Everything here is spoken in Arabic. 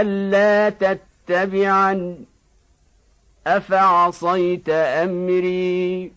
ألا تتبعن أفعصيت أمري